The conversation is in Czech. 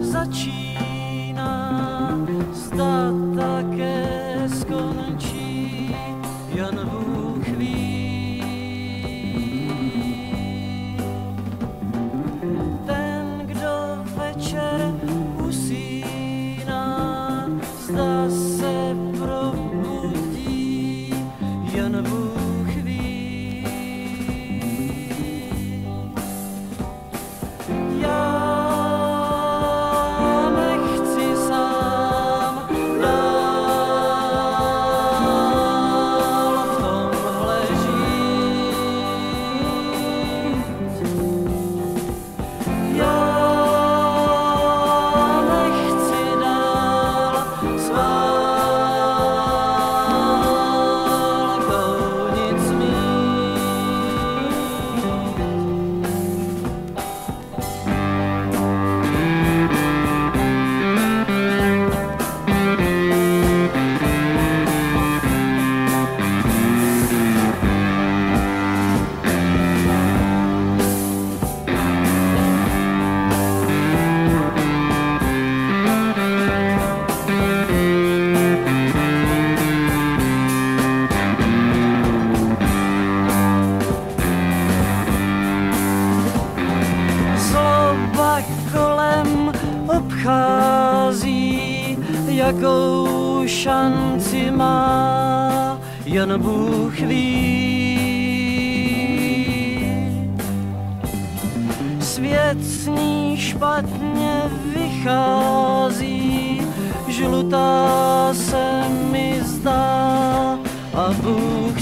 začíná, zda jakou šanci má, jen Bůh ví. Svět s ní špatně vychází, žlutá se mi zdá a Bůh